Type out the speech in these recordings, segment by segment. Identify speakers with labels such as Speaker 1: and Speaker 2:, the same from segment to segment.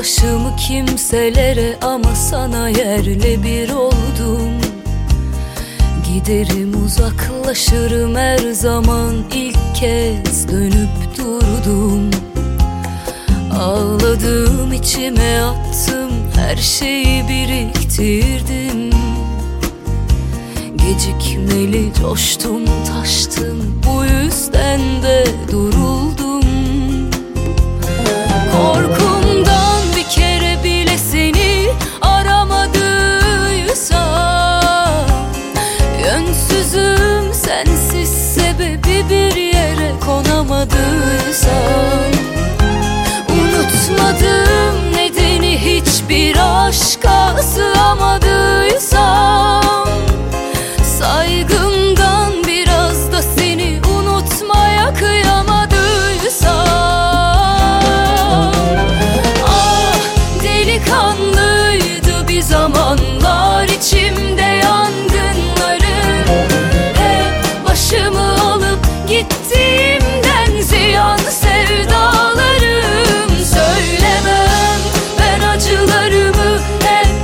Speaker 1: başımı kimselere ama sana yerle bir oldum. Giderim uzaklaşırım her zaman ilk kez dönüp durdum. Ağladım içime attım her şeyi biriktirdim. Gecikmeli coştum taştım bu yüzden konamadıysam Unutmadım nedeni hiçbir aşka sığamadıysam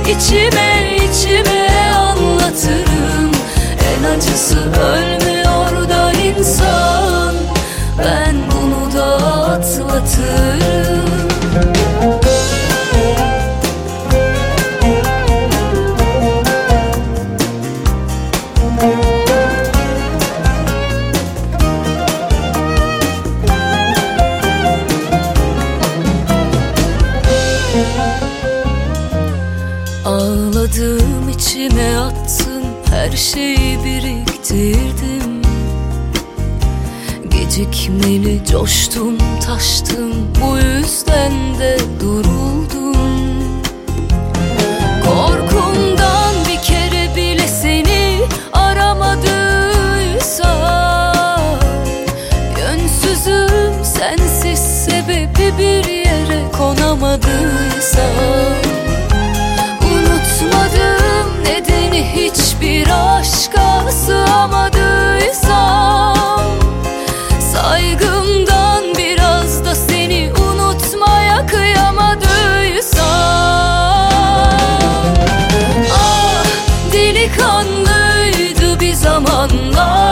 Speaker 1: içime içime anlatırım. En acısı ölmüyor İçime attım her şeyi biriktirdim. Gecikmeli coştum taştım. Bu yüzden de duruldum bir zamanlar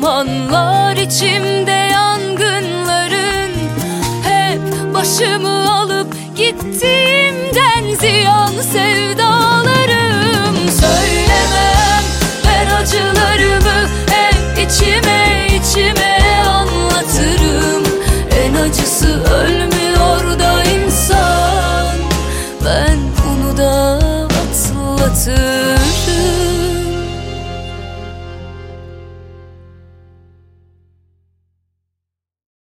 Speaker 1: zamanlar içimde yangınların Hep başımı alıp gittiğimden ziyan sevdalarım. Söylemem ben acılarımı hep içime içime anlatırım. En acısı ölmüyor da insan. Ben bunu da atlatırım